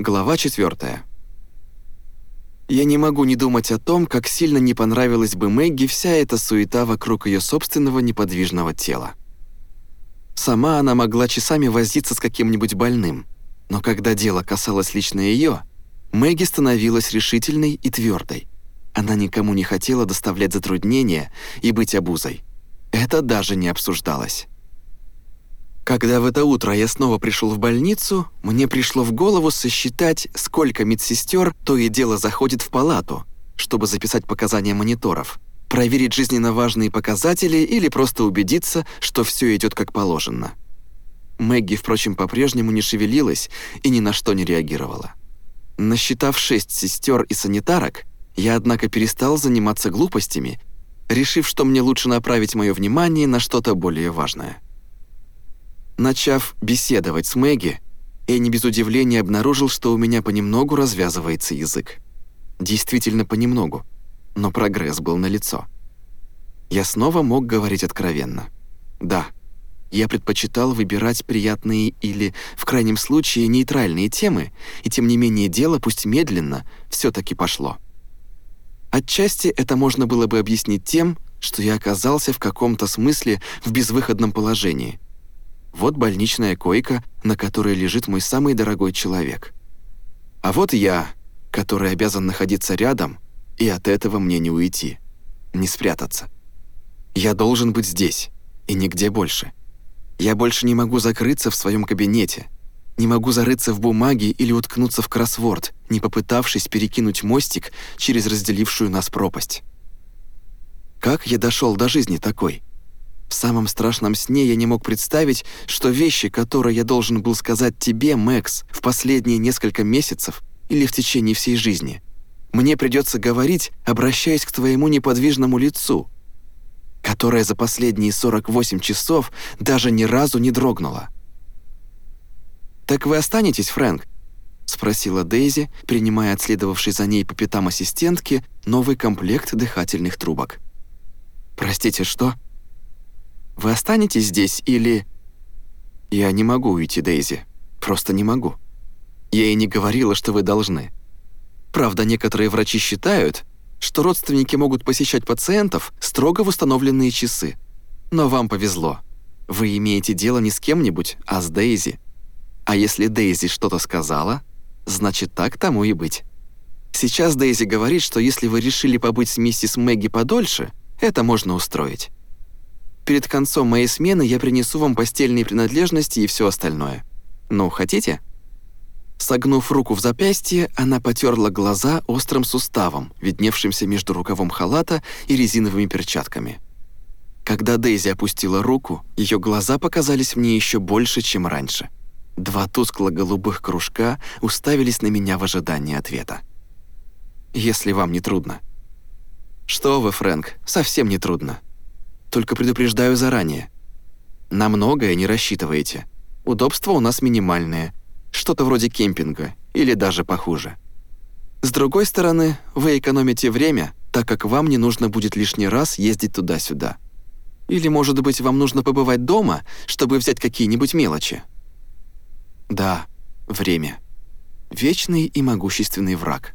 Глава 4. Я не могу не думать о том, как сильно не понравилась бы Мэгги вся эта суета вокруг ее собственного неподвижного тела. Сама она могла часами возиться с каким-нибудь больным, но когда дело касалось лично ее, Мэгги становилась решительной и твердой. Она никому не хотела доставлять затруднения и быть обузой. Это даже не обсуждалось. Когда в это утро я снова пришел в больницу, мне пришло в голову сосчитать, сколько медсестер то и дело заходит в палату, чтобы записать показания мониторов, проверить жизненно важные показатели или просто убедиться, что все идет как положено. Мэгги, впрочем, по-прежнему не шевелилась и ни на что не реагировала. Насчитав шесть сестер и санитарок, я, однако, перестал заниматься глупостями, решив, что мне лучше направить мое внимание на что-то более важное. Начав беседовать с Мэгги, я не без удивления обнаружил, что у меня понемногу развязывается язык. Действительно понемногу, но прогресс был налицо. Я снова мог говорить откровенно. Да, я предпочитал выбирать приятные или, в крайнем случае, нейтральные темы, и тем не менее дело, пусть медленно, все таки пошло. Отчасти это можно было бы объяснить тем, что я оказался в каком-то смысле в безвыходном положении – вот больничная койка, на которой лежит мой самый дорогой человек. А вот я, который обязан находиться рядом, и от этого мне не уйти, не спрятаться. Я должен быть здесь, и нигде больше. Я больше не могу закрыться в своем кабинете, не могу зарыться в бумаге или уткнуться в кроссворд, не попытавшись перекинуть мостик через разделившую нас пропасть. Как я дошел до жизни такой? В самом страшном сне я не мог представить, что вещи, которые я должен был сказать тебе, Мэкс, в последние несколько месяцев или в течение всей жизни, мне придется говорить, обращаясь к твоему неподвижному лицу, которое за последние 48 часов даже ни разу не дрогнуло. «Так вы останетесь, Фрэнк?» — спросила Дейзи, принимая от следовавшей за ней по пятам ассистентки новый комплект дыхательных трубок. «Простите, что?» Вы останетесь здесь или...» «Я не могу уйти, Дейзи. Просто не могу. Я и не говорила, что вы должны. Правда, некоторые врачи считают, что родственники могут посещать пациентов строго в установленные часы. Но вам повезло. Вы имеете дело не с кем-нибудь, а с Дейзи. А если Дейзи что-то сказала, значит так тому и быть. Сейчас Дейзи говорит, что если вы решили побыть с миссис Мэгги подольше, это можно устроить. Перед концом моей смены я принесу вам постельные принадлежности и все остальное. Ну, хотите?» Согнув руку в запястье, она потерла глаза острым суставом, видневшимся между рукавом халата и резиновыми перчатками. Когда Дейзи опустила руку, ее глаза показались мне еще больше, чем раньше. Два тускло-голубых кружка уставились на меня в ожидании ответа. «Если вам не трудно». «Что вы, Фрэнк, совсем не трудно. Только предупреждаю заранее. На многое не рассчитывайте. Удобства у нас минимальные. Что-то вроде кемпинга, или даже похуже. С другой стороны, вы экономите время, так как вам не нужно будет лишний раз ездить туда-сюда. Или, может быть, вам нужно побывать дома, чтобы взять какие-нибудь мелочи? Да, время. Вечный и могущественный враг.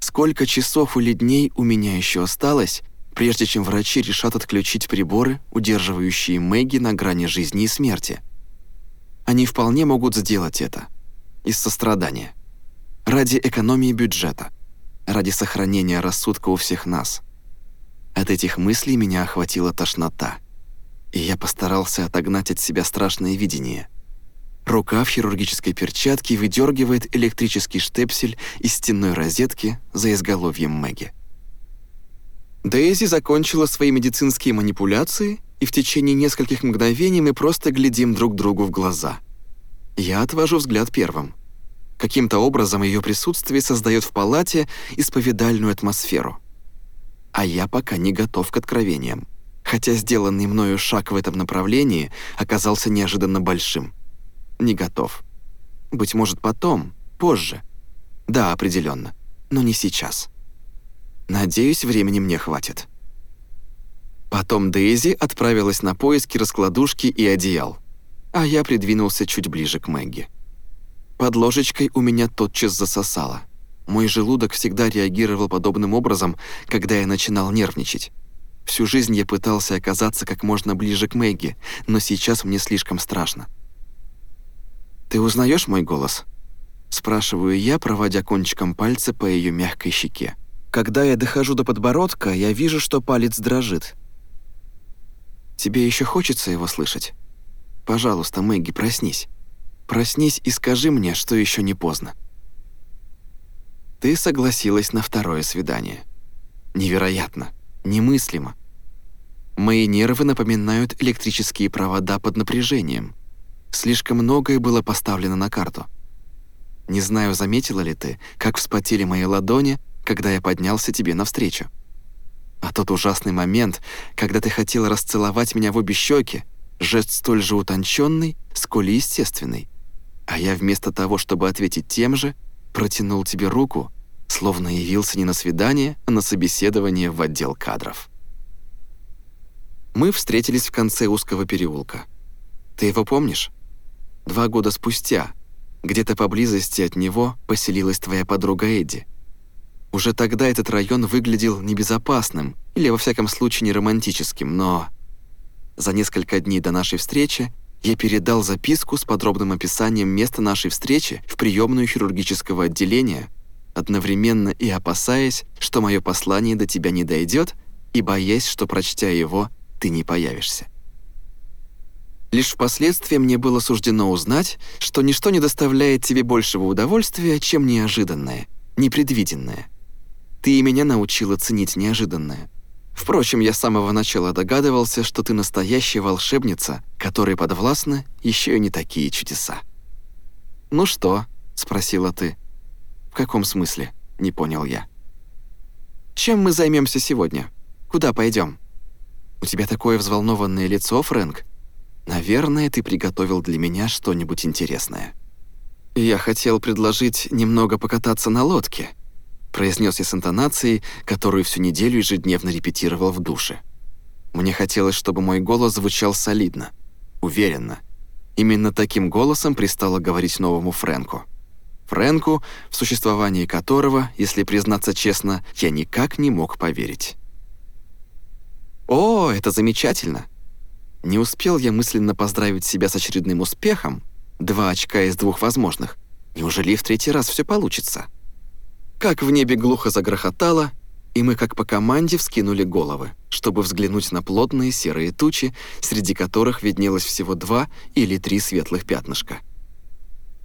Сколько часов или дней у меня еще осталось, прежде чем врачи решат отключить приборы, удерживающие Мэгги на грани жизни и смерти. Они вполне могут сделать это. Из сострадания. Ради экономии бюджета. Ради сохранения рассудка у всех нас. От этих мыслей меня охватила тошнота. И я постарался отогнать от себя страшное видение. Рука в хирургической перчатке выдергивает электрический штепсель из стенной розетки за изголовьем Мэгги. Дейзи закончила свои медицинские манипуляции, и в течение нескольких мгновений мы просто глядим друг другу в глаза. Я отвожу взгляд первым. Каким-то образом ее присутствие создает в палате исповедальную атмосферу. А я пока не готов к откровениям, хотя сделанный мною шаг в этом направлении оказался неожиданно большим. Не готов. Быть может, потом, позже. Да, определенно, но не сейчас. Надеюсь, времени мне хватит. Потом Дейзи отправилась на поиски раскладушки и одеял, а я придвинулся чуть ближе к Мэгги. Под ложечкой у меня тотчас засосало. Мой желудок всегда реагировал подобным образом, когда я начинал нервничать. Всю жизнь я пытался оказаться как можно ближе к Мэгги, но сейчас мне слишком страшно. «Ты узнаешь мой голос?» Спрашиваю я, проводя кончиком пальца по ее мягкой щеке. Когда я дохожу до подбородка, я вижу, что палец дрожит. «Тебе еще хочется его слышать? Пожалуйста, Мэгги, проснись. Проснись и скажи мне, что еще не поздно». Ты согласилась на второе свидание. Невероятно. Немыслимо. Мои нервы напоминают электрические провода под напряжением. Слишком многое было поставлено на карту. Не знаю, заметила ли ты, как вспотели мои ладони, когда я поднялся тебе навстречу. А тот ужасный момент, когда ты хотела расцеловать меня в обе щеки, жест столь же утонченный, сколь и естественный. А я вместо того, чтобы ответить тем же, протянул тебе руку словно явился не на свидание, а на собеседование в отдел кадров. Мы встретились в конце узкого переулка. Ты его помнишь? Два года спустя, где-то поблизости от него поселилась твоя подруга Эдди. Уже тогда этот район выглядел небезопасным или, во всяком случае, не романтическим, но... За несколько дней до нашей встречи я передал записку с подробным описанием места нашей встречи в приемную хирургического отделения одновременно и опасаясь, что мое послание до тебя не дойдет, и боясь, что, прочтя его, ты не появишься. Лишь впоследствии мне было суждено узнать, что ничто не доставляет тебе большего удовольствия, чем неожиданное, непредвиденное. Ты и меня научила ценить неожиданное. Впрочем, я с самого начала догадывался, что ты настоящая волшебница, которой подвластны еще и не такие чудеса. «Ну что?» — спросила ты каком смысле?» — не понял я. «Чем мы займемся сегодня? Куда пойдем? У тебя такое взволнованное лицо, Фрэнк. Наверное, ты приготовил для меня что-нибудь интересное». «Я хотел предложить немного покататься на лодке», произнес я с интонацией, которую всю неделю ежедневно репетировал в душе. Мне хотелось, чтобы мой голос звучал солидно, уверенно. Именно таким голосом пристало говорить новому Фрэнку. Фрэнку, в существовании которого, если признаться честно, я никак не мог поверить. «О, это замечательно!» Не успел я мысленно поздравить себя с очередным успехом, два очка из двух возможных. Неужели в третий раз все получится? Как в небе глухо загрохотало, и мы как по команде вскинули головы, чтобы взглянуть на плотные серые тучи, среди которых виднелось всего два или три светлых пятнышка.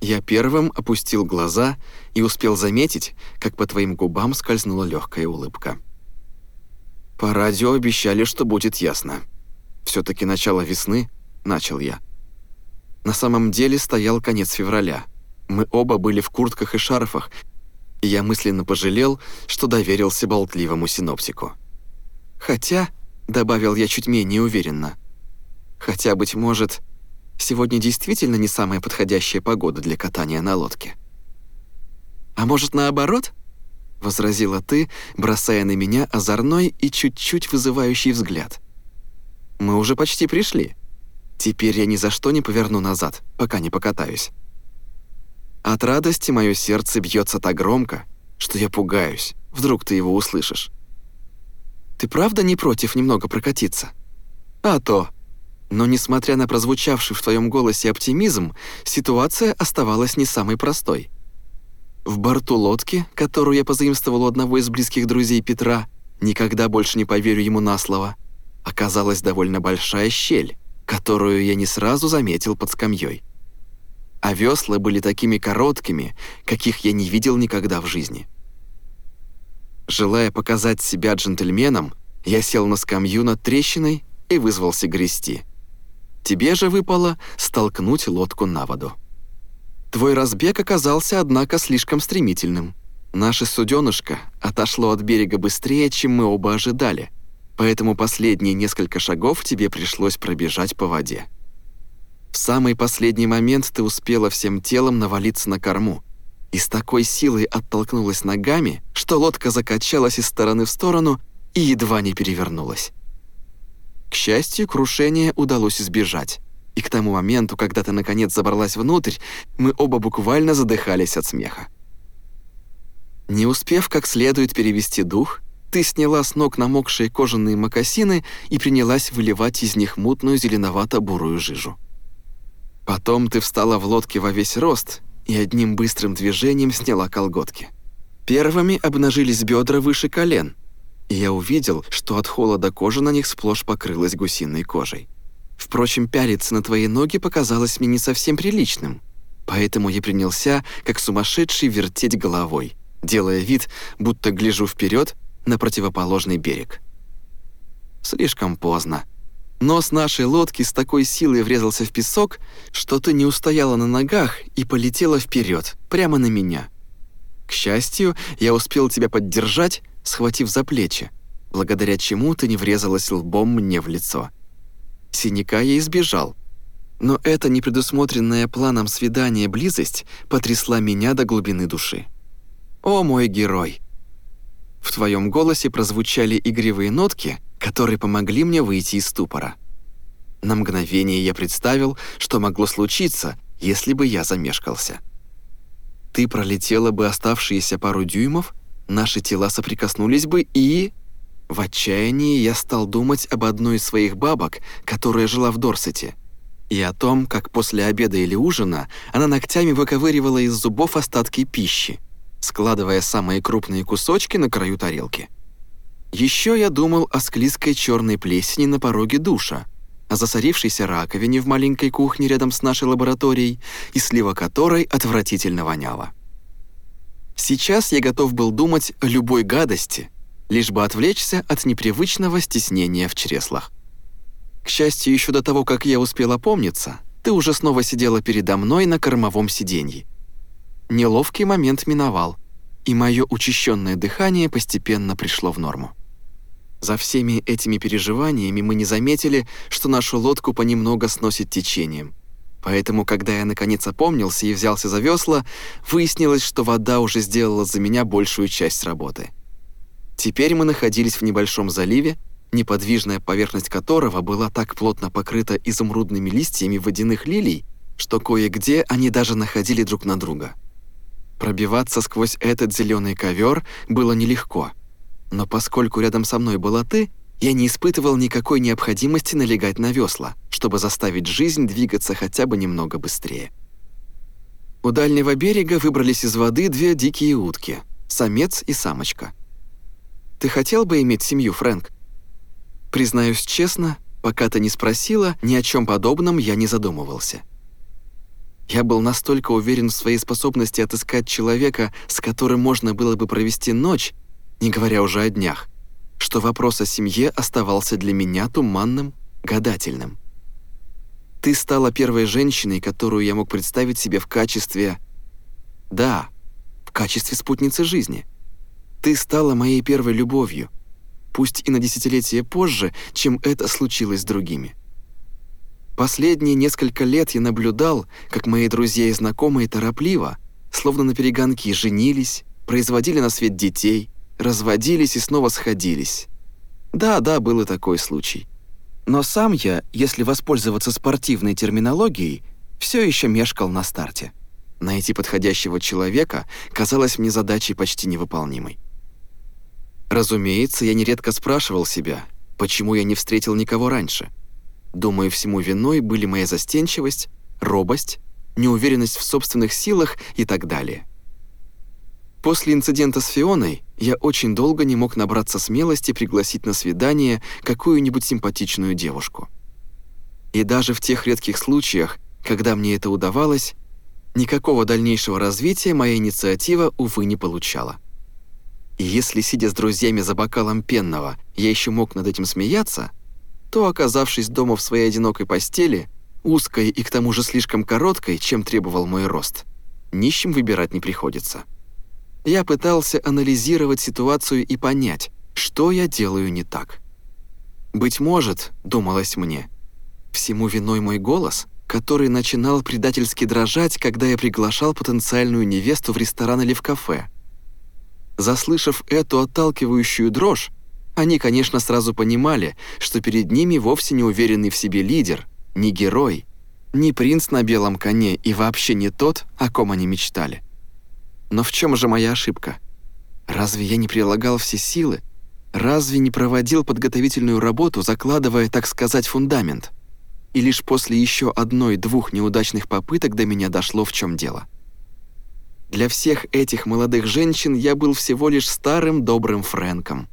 Я первым опустил глаза и успел заметить, как по твоим губам скользнула легкая улыбка. По радио обещали, что будет ясно. все таки начало весны, начал я. На самом деле стоял конец февраля. Мы оба были в куртках и шарфах, и я мысленно пожалел, что доверился болтливому синоптику. Хотя, добавил я чуть менее уверенно, хотя, быть может, Сегодня действительно не самая подходящая погода для катания на лодке. «А может, наоборот?» — возразила ты, бросая на меня озорной и чуть-чуть вызывающий взгляд. «Мы уже почти пришли. Теперь я ни за что не поверну назад, пока не покатаюсь». От радости мое сердце бьется так громко, что я пугаюсь. Вдруг ты его услышишь. «Ты правда не против немного прокатиться?» «А то!» Но несмотря на прозвучавший в твоем голосе оптимизм, ситуация оставалась не самой простой. В борту лодки, которую я позаимствовал у одного из близких друзей Петра, никогда больше не поверю ему на слово, оказалась довольно большая щель, которую я не сразу заметил под скамьей. А весла были такими короткими, каких я не видел никогда в жизни. Желая показать себя джентльменом, я сел на скамью над трещиной и вызвался грести. Тебе же выпало столкнуть лодку на воду. Твой разбег оказался, однако, слишком стремительным. Наше суденышко отошло от берега быстрее, чем мы оба ожидали, поэтому последние несколько шагов тебе пришлось пробежать по воде. В самый последний момент ты успела всем телом навалиться на корму и с такой силой оттолкнулась ногами, что лодка закачалась из стороны в сторону и едва не перевернулась. К счастью, крушение удалось избежать. И к тому моменту, когда ты наконец забралась внутрь, мы оба буквально задыхались от смеха. Не успев как следует перевести дух, ты сняла с ног намокшие кожаные мокасины и принялась выливать из них мутную зеленовато-бурую жижу. Потом ты встала в лодке во весь рост и одним быстрым движением сняла колготки. Первыми обнажились бедра выше колен, и я увидел, что от холода кожа на них сплошь покрылась гусиной кожей. Впрочем, пялиться на твои ноги показалось мне не совсем приличным, поэтому я принялся, как сумасшедший, вертеть головой, делая вид, будто гляжу вперед на противоположный берег. Слишком поздно. Нос нашей лодки с такой силой врезался в песок, что ты не устояла на ногах и полетела вперед, прямо на меня. К счастью, я успел тебя поддержать, схватив за плечи, благодаря чему ты не врезалась лбом мне в лицо. Синяка я избежал, но эта непредусмотренная планом свидания близость потрясла меня до глубины души. «О, мой герой!» В твоем голосе прозвучали игривые нотки, которые помогли мне выйти из ступора. На мгновение я представил, что могло случиться, если бы я замешкался. Ты пролетела бы оставшиеся пару дюймов, наши тела соприкоснулись бы и... В отчаянии я стал думать об одной из своих бабок, которая жила в Дорсете, и о том, как после обеда или ужина она ногтями выковыривала из зубов остатки пищи, складывая самые крупные кусочки на краю тарелки. Еще я думал о склизкой черной плесени на пороге душа, о засорившейся раковине в маленькой кухне рядом с нашей лабораторией, и слива которой отвратительно воняло. Сейчас я готов был думать о любой гадости, лишь бы отвлечься от непривычного стеснения в чреслах. К счастью, еще до того, как я успел опомниться, ты уже снова сидела передо мной на кормовом сиденье. Неловкий момент миновал, и мое учащенное дыхание постепенно пришло в норму. За всеми этими переживаниями мы не заметили, что нашу лодку понемногу сносит течением. Поэтому, когда я наконец опомнился и взялся за весла, выяснилось, что вода уже сделала за меня большую часть работы. Теперь мы находились в небольшом заливе, неподвижная поверхность которого была так плотно покрыта изумрудными листьями водяных лилий, что кое-где они даже находили друг на друга. Пробиваться сквозь этот зеленый ковер было нелегко — но поскольку рядом со мной была ты, я не испытывал никакой необходимости налегать на весла, чтобы заставить жизнь двигаться хотя бы немного быстрее. У дальнего берега выбрались из воды две дикие утки – самец и самочка. «Ты хотел бы иметь семью, Фрэнк?» Признаюсь честно, пока ты не спросила, ни о чем подобном я не задумывался. Я был настолько уверен в своей способности отыскать человека, с которым можно было бы провести ночь, не говоря уже о днях, что вопрос о семье оставался для меня туманным, гадательным. Ты стала первой женщиной, которую я мог представить себе в качестве... Да, в качестве спутницы жизни. Ты стала моей первой любовью, пусть и на десятилетие позже, чем это случилось с другими. Последние несколько лет я наблюдал, как мои друзья и знакомые торопливо, словно на перегонки, женились, производили на свет детей, разводились и снова сходились. Да, да, был и такой случай. Но сам я, если воспользоваться спортивной терминологией, все еще мешкал на старте. Найти подходящего человека казалось мне задачей почти невыполнимой. Разумеется, я нередко спрашивал себя, почему я не встретил никого раньше. Думаю, всему виной были моя застенчивость, робость, неуверенность в собственных силах и так далее. После инцидента с Фионой я очень долго не мог набраться смелости пригласить на свидание какую-нибудь симпатичную девушку. И даже в тех редких случаях, когда мне это удавалось, никакого дальнейшего развития моя инициатива, увы, не получала. И если, сидя с друзьями за бокалом пенного, я еще мог над этим смеяться, то, оказавшись дома в своей одинокой постели, узкой и к тому же слишком короткой, чем требовал мой рост, нищим выбирать не приходится. Я пытался анализировать ситуацию и понять, что я делаю не так. Быть может, думалось мне, всему виной мой голос, который начинал предательски дрожать, когда я приглашал потенциальную невесту в ресторан или в кафе. Заслышав эту отталкивающую дрожь, они, конечно, сразу понимали, что перед ними вовсе не уверенный в себе лидер, не герой, Не принц на белом коне и вообще не тот, о ком они мечтали. Но в чем же моя ошибка? Разве я не прилагал все силы? Разве не проводил подготовительную работу, закладывая, так сказать, фундамент? И лишь после еще одной-двух неудачных попыток до меня дошло, в чем дело. Для всех этих молодых женщин я был всего лишь старым добрым Фрэнком.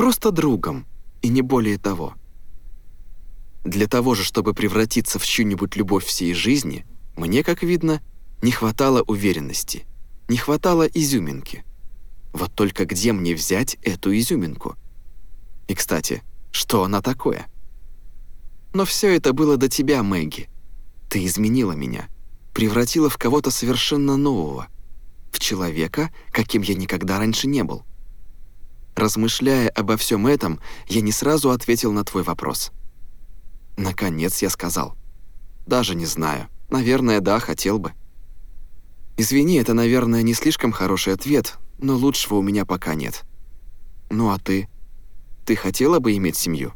Просто другом, и не более того. Для того же, чтобы превратиться в чью-нибудь любовь всей жизни, мне, как видно, не хватало уверенности, не хватало изюминки. Вот только где мне взять эту изюминку? И, кстати, что она такое? Но все это было до тебя, Мэгги. Ты изменила меня, превратила в кого-то совершенно нового, в человека, каким я никогда раньше не был. Размышляя обо всем этом, я не сразу ответил на твой вопрос. Наконец я сказал. Даже не знаю. Наверное, да, хотел бы. Извини, это, наверное, не слишком хороший ответ, но лучшего у меня пока нет. Ну а ты? Ты хотела бы иметь семью?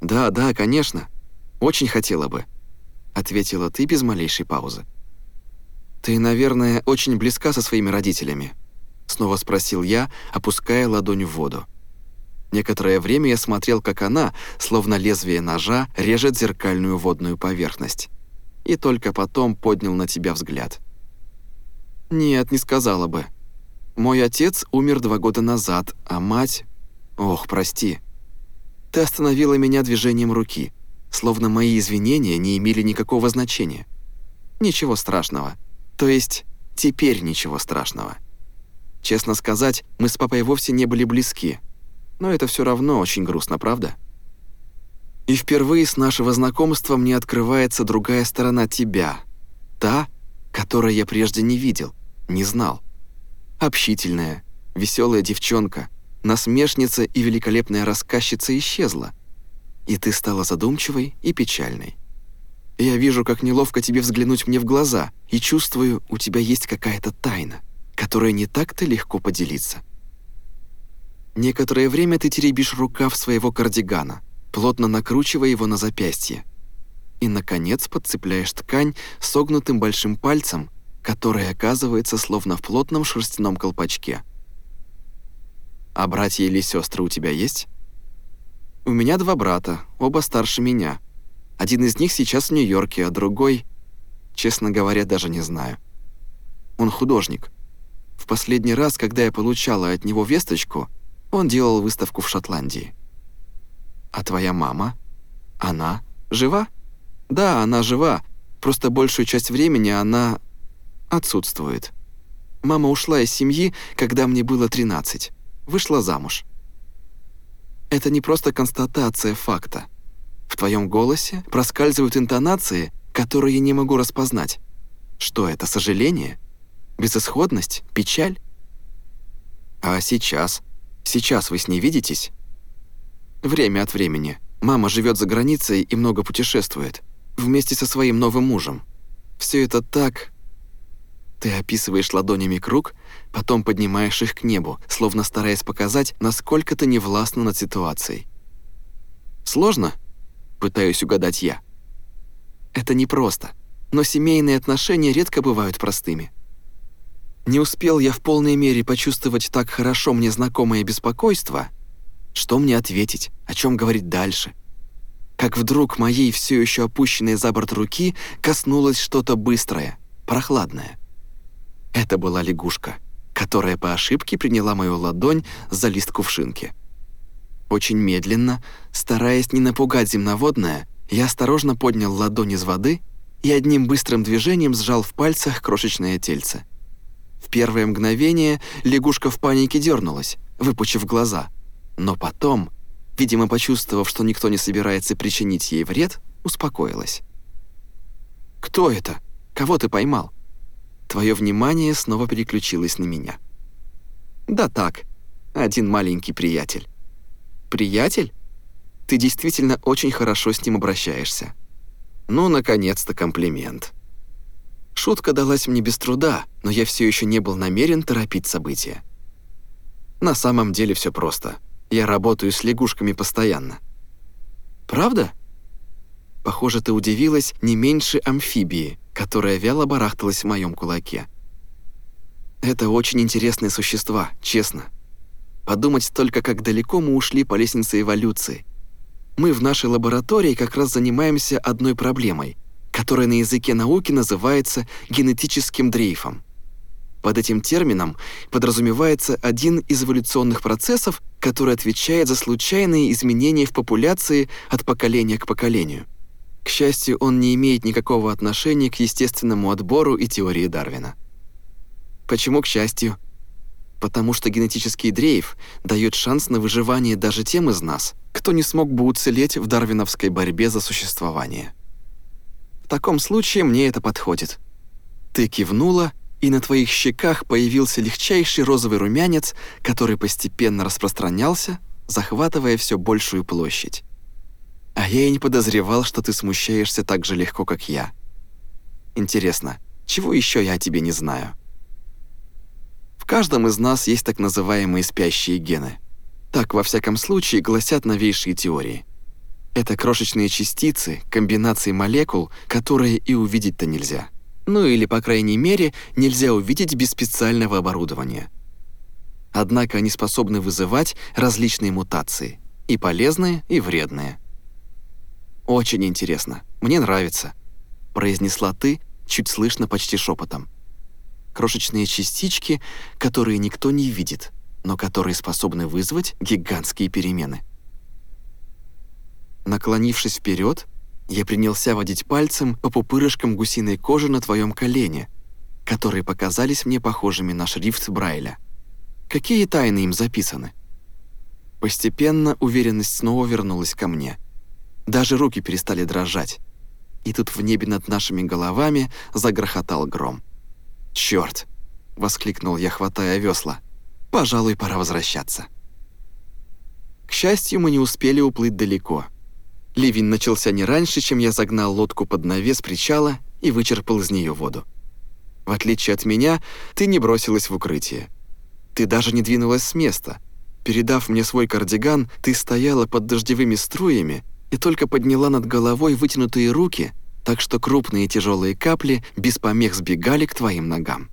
Да, да, конечно. Очень хотела бы, ответила ты без малейшей паузы. Ты, наверное, очень близка со своими родителями, снова спросил я, опуская ладонь в воду. Некоторое время я смотрел, как она, словно лезвие ножа, режет зеркальную водную поверхность. И только потом поднял на тебя взгляд. «Нет, не сказала бы. Мой отец умер два года назад, а мать... Ох, прости. Ты остановила меня движением руки, словно мои извинения не имели никакого значения. Ничего страшного. То есть, теперь ничего страшного. Честно сказать, мы с папой вовсе не были близки, но это все равно очень грустно, правда? И впервые с нашего знакомства мне открывается другая сторона тебя. Та, которой я прежде не видел, не знал. Общительная, веселая девчонка, насмешница и великолепная рассказчица исчезла. И ты стала задумчивой и печальной. Я вижу, как неловко тебе взглянуть мне в глаза, и чувствую, у тебя есть какая-то тайна, которая не так-то легко поделиться. Некоторое время ты теребишь рукав своего кардигана, плотно накручивая его на запястье. И, наконец, подцепляешь ткань согнутым большим пальцем, которая оказывается словно в плотном шерстяном колпачке. А братья или сестры у тебя есть? У меня два брата, оба старше меня. Один из них сейчас в Нью-Йорке, а другой, честно говоря, даже не знаю. Он художник. В последний раз, когда я получала от него весточку, он делал выставку в Шотландии. А твоя мама? Она жива? Да, она жива. Просто большую часть времени она отсутствует. Мама ушла из семьи, когда мне было 13. Вышла замуж. Это не просто констатация факта. В твоем голосе проскальзывают интонации, которые я не могу распознать. Что это, сожаление? Безысходность? Печаль? А сейчас? Сейчас вы с ней видитесь?» «Время от времени. Мама живет за границей и много путешествует. Вместе со своим новым мужем. Все это так...» Ты описываешь ладонями круг, потом поднимаешь их к небу, словно стараясь показать, насколько ты не властна над ситуацией. «Сложно?» — пытаюсь угадать я. «Это непросто, но семейные отношения редко бывают простыми. Не успел я в полной мере почувствовать так хорошо мне знакомое беспокойство, что мне ответить, о чем говорить дальше. Как вдруг моей все еще опущенной за борт руки коснулось что-то быстрое, прохладное. Это была лягушка, которая по ошибке приняла мою ладонь за лист кувшинки. Очень медленно, стараясь не напугать земноводное, я осторожно поднял ладонь из воды и одним быстрым движением сжал в пальцах крошечное тельце. В первое мгновение лягушка в панике дернулась, выпучив глаза. Но потом, видимо, почувствовав, что никто не собирается причинить ей вред, успокоилась. «Кто это? Кого ты поймал?» Твое внимание снова переключилось на меня. «Да так, один маленький приятель». «Приятель? Ты действительно очень хорошо с ним обращаешься». «Ну, наконец-то комплимент». Шутка далась мне без труда, но я все еще не был намерен торопить события. На самом деле все просто. Я работаю с лягушками постоянно. Правда? Похоже, ты удивилась не меньше амфибии, которая вяло барахталась в моем кулаке. Это очень интересные существа, честно. Подумать только, как далеко мы ушли по лестнице эволюции. Мы в нашей лаборатории как раз занимаемся одной проблемой, которая на языке науки называется генетическим дрейфом. Под этим термином подразумевается один из эволюционных процессов, который отвечает за случайные изменения в популяции от поколения к поколению. К счастью, он не имеет никакого отношения к естественному отбору и теории Дарвина. Почему к счастью? Потому что генетический дрейф дает шанс на выживание даже тем из нас, кто не смог бы уцелеть в дарвиновской борьбе за существование. В таком случае мне это подходит. Ты кивнула и на твоих щеках появился легчайший розовый румянец, который постепенно распространялся, захватывая все большую площадь. А я и не подозревал, что ты смущаешься так же легко, как я. Интересно, чего еще я о тебе не знаю? В каждом из нас есть так называемые спящие гены. Так, во всяком случае, гласят новейшие теории. Это крошечные частицы, комбинации молекул, которые и увидеть-то нельзя ну или, по крайней мере, нельзя увидеть без специального оборудования. Однако они способны вызывать различные мутации, и полезные, и вредные. «Очень интересно, мне нравится», — произнесла ты, чуть слышно, почти шепотом. Крошечные частички, которые никто не видит, но которые способны вызвать гигантские перемены. Наклонившись вперед, я принялся водить пальцем по пупырышкам гусиной кожи на твоем колене, которые показались мне похожими на шрифт Брайля. Какие тайны им записаны? Постепенно уверенность снова вернулась ко мне. Даже руки перестали дрожать. И тут в небе над нашими головами загрохотал гром. «Чёрт!» — воскликнул я, хватая весла. «Пожалуй, пора возвращаться». К счастью, мы не успели уплыть далеко — Ливень начался не раньше, чем я загнал лодку под навес причала и вычерпал из нее воду. В отличие от меня, ты не бросилась в укрытие. Ты даже не двинулась с места. Передав мне свой кардиган, ты стояла под дождевыми струями и только подняла над головой вытянутые руки, так что крупные тяжелые капли без помех сбегали к твоим ногам.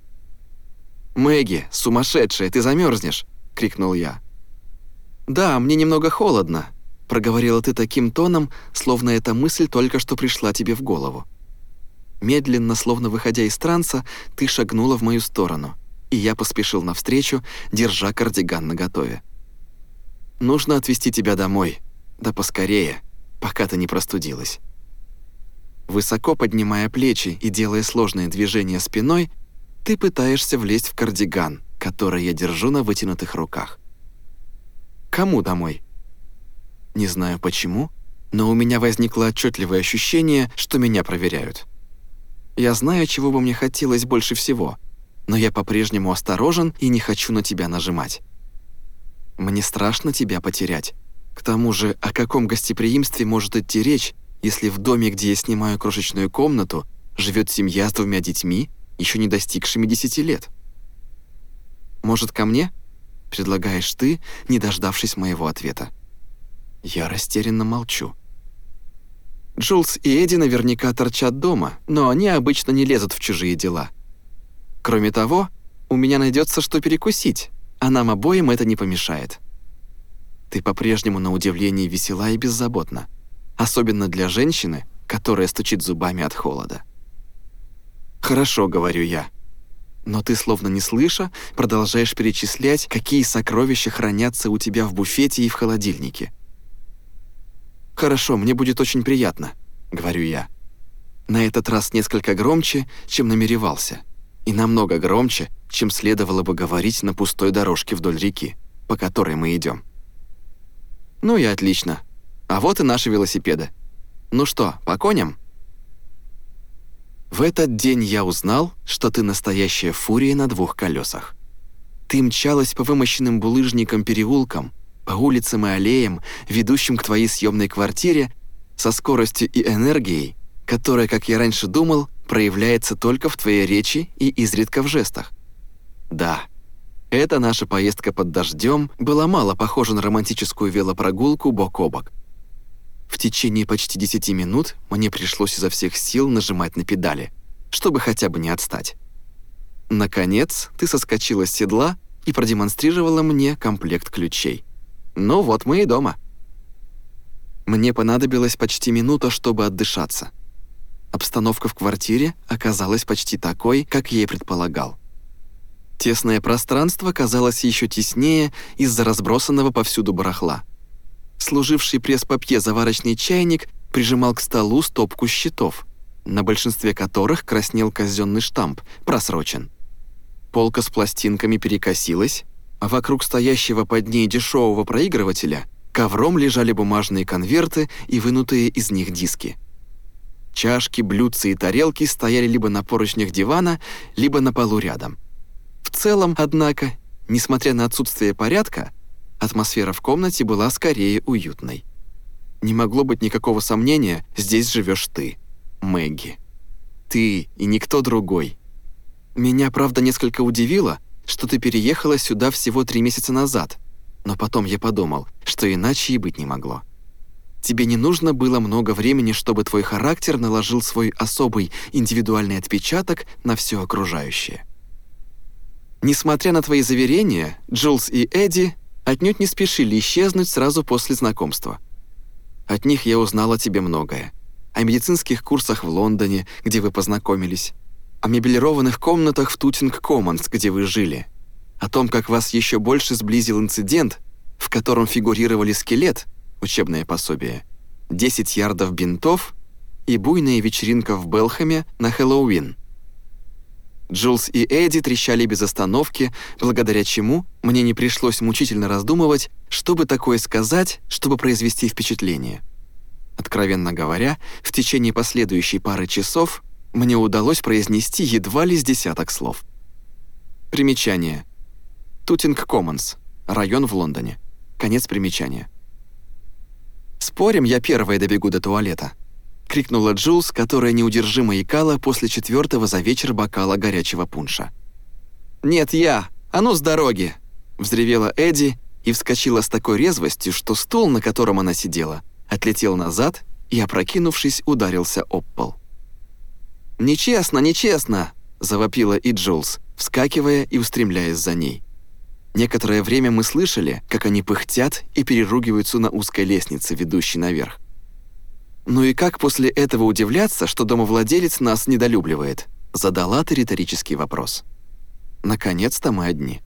«Мэгги, сумасшедшая, ты замерзнешь!» — крикнул я. «Да, мне немного холодно», проговорила ты таким тоном, словно эта мысль только что пришла тебе в голову. Медленно, словно выходя из транса, ты шагнула в мою сторону, и я поспешил навстречу, держа кардиган наготове. «Нужно отвезти тебя домой, да поскорее, пока ты не простудилась». Высоко поднимая плечи и делая сложные движения спиной, ты пытаешься влезть в кардиган, который я держу на вытянутых руках. «Кому домой?» Не знаю почему, но у меня возникло отчетливое ощущение, что меня проверяют. Я знаю, чего бы мне хотелось больше всего, но я по-прежнему осторожен и не хочу на тебя нажимать. Мне страшно тебя потерять. К тому же, о каком гостеприимстве может идти речь, если в доме, где я снимаю крошечную комнату, живет семья с двумя детьми, еще не достигшими десяти лет? Может, ко мне? Предлагаешь ты, не дождавшись моего ответа. Я растерянно молчу. Джулс и Эдди наверняка торчат дома, но они обычно не лезут в чужие дела. Кроме того, у меня найдется что перекусить, а нам обоим это не помешает. Ты по-прежнему на удивление весела и беззаботна, особенно для женщины, которая стучит зубами от холода. «Хорошо», — говорю я. Но ты, словно не слыша, продолжаешь перечислять, какие сокровища хранятся у тебя в буфете и в холодильнике. «Хорошо, мне будет очень приятно», — говорю я. На этот раз несколько громче, чем намеревался, и намного громче, чем следовало бы говорить на пустой дорожке вдоль реки, по которой мы идем. «Ну и отлично. А вот и наши велосипеды. Ну что, по коням?» В этот день я узнал, что ты настоящая фурия на двух колесах. Ты мчалась по вымощенным булыжникам переулкам, по улицам и аллеям, ведущим к твоей съемной квартире, со скоростью и энергией, которая, как я раньше думал, проявляется только в твоей речи и изредка в жестах. Да, эта наша поездка под дождем была мало похожа на романтическую велопрогулку бок о бок. В течение почти 10 минут мне пришлось изо всех сил нажимать на педали, чтобы хотя бы не отстать. Наконец, ты соскочила с седла и продемонстрировала мне комплект ключей. Ну вот мы и дома. Мне понадобилось почти минута, чтобы отдышаться. Обстановка в квартире оказалась почти такой, как я и предполагал. Тесное пространство казалось еще теснее из-за разбросанного повсюду барахла. Служивший пресс-папье заварочный чайник прижимал к столу стопку счетов, на большинстве которых краснел казенный штамп «Просрочен». Полка с пластинками перекосилась, а вокруг стоящего под ней дешевого проигрывателя ковром лежали бумажные конверты и вынутые из них диски. Чашки, блюдца и тарелки стояли либо на поручнях дивана, либо на полу рядом. В целом, однако, несмотря на отсутствие порядка, атмосфера в комнате была скорее уютной. Не могло быть никакого сомнения, здесь живешь ты, Мэгги. Ты и никто другой. Меня, правда, несколько удивило, что ты переехала сюда всего три месяца назад, но потом я подумал, что иначе и быть не могло. Тебе не нужно было много времени, чтобы твой характер наложил свой особый индивидуальный отпечаток на все окружающее. Несмотря на твои заверения, Джулс и Эдди отнюдь не спешили исчезнуть сразу после знакомства. От них я узнала тебе многое. О медицинских курсах в Лондоне, где вы познакомились, о меблированных комнатах в Тутинг Коммонс, где вы жили, о том, как вас еще больше сблизил инцидент, в котором фигурировали скелет, учебное пособие, 10 ярдов бинтов и буйная вечеринка в Белхаме на Хэллоуин – Джилс и Эдди трещали без остановки, благодаря чему мне не пришлось мучительно раздумывать, чтобы такое сказать, чтобы произвести впечатление. Откровенно говоря, в течение последующей пары часов мне удалось произнести едва ли с десяток слов. Примечание. Тутинг Коммонс. Район в Лондоне. Конец примечания. Спорим, я первая добегу до туалета крикнула Джулс, которая неудержимо икала после четвертого за вечер бокала горячего пунша. «Нет, я! А ну с дороги!» – взревела Эдди и вскочила с такой резвостью, что стул, на котором она сидела, отлетел назад и, опрокинувшись, ударился об пол. «Нечестно, нечестно!» – завопила и Джулс, вскакивая и устремляясь за ней. Некоторое время мы слышали, как они пыхтят и переругиваются на узкой лестнице, ведущей наверх. «Ну и как после этого удивляться, что домовладелец нас недолюбливает?» Задала ты риторический вопрос. Наконец-то мы одни.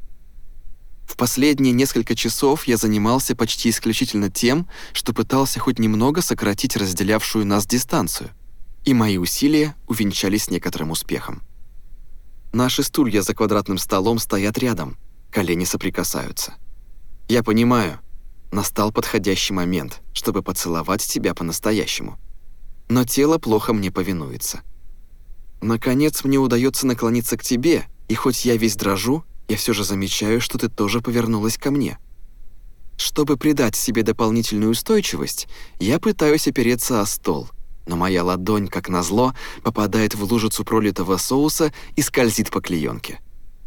В последние несколько часов я занимался почти исключительно тем, что пытался хоть немного сократить разделявшую нас дистанцию, и мои усилия увенчались некоторым успехом. Наши стулья за квадратным столом стоят рядом, колени соприкасаются. Я понимаю, Настал подходящий момент, чтобы поцеловать тебя по-настоящему. Но тело плохо мне повинуется. Наконец мне удается наклониться к тебе, и хоть я весь дрожу, я все же замечаю, что ты тоже повернулась ко мне. Чтобы придать себе дополнительную устойчивость, я пытаюсь опереться о стол, но моя ладонь, как назло, попадает в лужицу пролитого соуса и скользит по клеенке.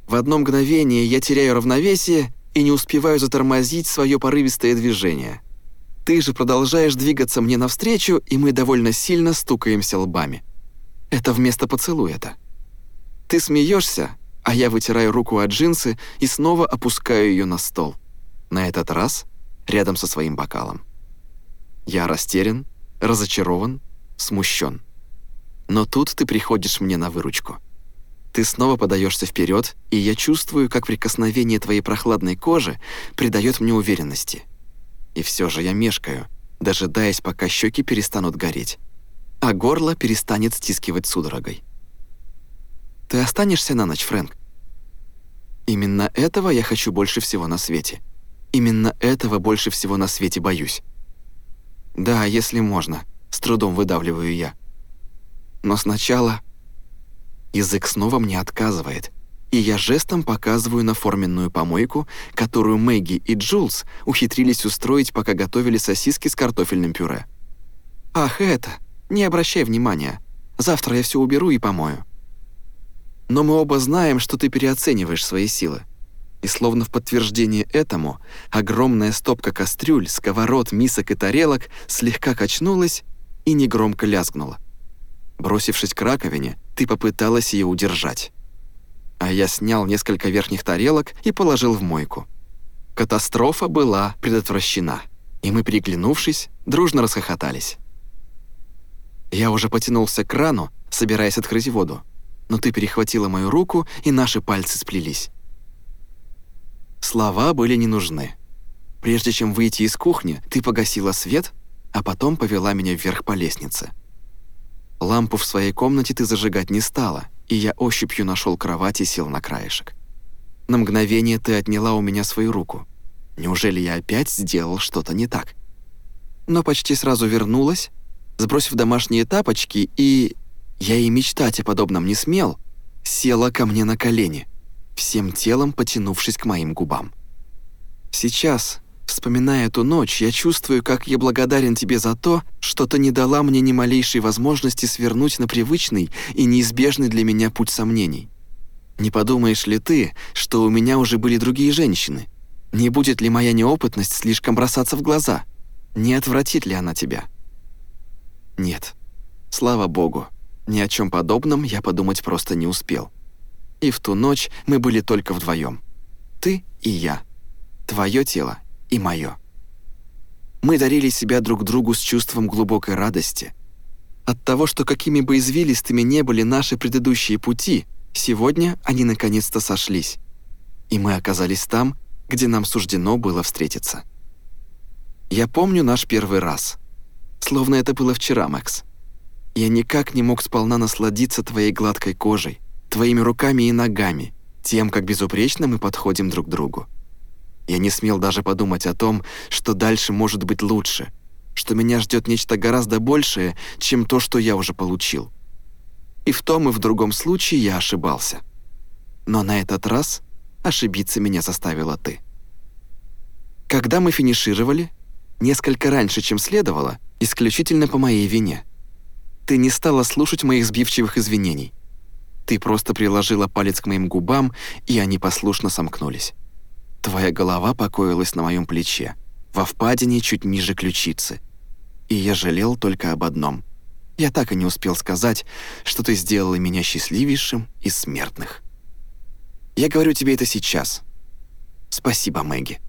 В одно мгновение я теряю равновесие и не успеваю затормозить свое порывистое движение. Ты же продолжаешь двигаться мне навстречу, и мы довольно сильно стукаемся лбами. Это вместо поцелуя-то. Ты смеешься, а я вытираю руку от джинсы и снова опускаю ее на стол. На этот раз рядом со своим бокалом. Я растерян, разочарован, смущен. Но тут ты приходишь мне на выручку. Ты снова подаешься вперед, и я чувствую, как прикосновение твоей прохладной кожи придает мне уверенности. И все же я мешкаю, дожидаясь, пока щеки перестанут гореть, а горло перестанет стискивать судорогой. Ты останешься на ночь, Фрэнк? Именно этого я хочу больше всего на свете. Именно этого больше всего на свете боюсь. Да, если можно, с трудом выдавливаю я. Но сначала Язык снова мне отказывает, и я жестом показываю на форменную помойку, которую Мэгги и Джулс ухитрились устроить, пока готовили сосиски с картофельным пюре. «Ах, это! Не обращай внимания. Завтра я все уберу и помою». Но мы оба знаем, что ты переоцениваешь свои силы. И словно в подтверждение этому, огромная стопка кастрюль, сковород, мисок и тарелок слегка качнулась и негромко лязгнула. Бросившись к раковине, ты попыталась ее удержать. А я снял несколько верхних тарелок и положил в мойку. Катастрофа была предотвращена, и мы, переглянувшись, дружно расхохотались. Я уже потянулся к крану, собираясь открыть воду, но ты перехватила мою руку, и наши пальцы сплелись. Слова были не нужны. Прежде чем выйти из кухни, ты погасила свет, а потом повела меня вверх по лестнице. Лампу в своей комнате ты зажигать не стала, и я ощупью нашел кровать и сел на краешек. На мгновение ты отняла у меня свою руку. Неужели я опять сделал что-то не так? Но почти сразу вернулась, сбросив домашние тапочки, и... Я и мечтать о подобном не смел, села ко мне на колени — всем телом потянувшись к моим губам. Сейчас, вспоминая эту ночь, я чувствую, как я благодарен тебе за то, что ты не дала мне ни малейшей возможности свернуть на привычный и неизбежный для меня путь сомнений. Не подумаешь ли ты, что у меня уже были другие женщины? Не будет ли моя неопытность слишком бросаться в глаза? Не отвратит ли она тебя? Нет. Слава богу, ни о чем подобном я подумать просто не успел. И в ту ночь мы были только вдвоем. Ты и я. Твое тело и мое. Мы дарили себя друг другу с чувством глубокой радости. От того, что какими бы извилистыми не были наши предыдущие пути, сегодня они наконец-то сошлись. И мы оказались там, где нам суждено было встретиться. Я помню наш первый раз. Словно это было вчера, Макс. Я никак не мог сполна насладиться твоей гладкой кожей, твоими руками и ногами, тем, как безупречно мы подходим друг к другу. Я не смел даже подумать о том, что дальше может быть лучше, что меня ждет нечто гораздо большее, чем то, что я уже получил. И в том и в другом случае я ошибался. Но на этот раз ошибиться меня заставила ты. Когда мы финишировали, несколько раньше, чем следовало, исключительно по моей вине, ты не стала слушать моих сбивчивых извинений. Ты просто приложила палец к моим губам, и они послушно сомкнулись. Твоя голова покоилась на моем плече, во впадине чуть ниже ключицы. И я жалел только об одном. Я так и не успел сказать, что ты сделала меня счастливейшим из смертных. Я говорю тебе это сейчас. Спасибо, Мэгги.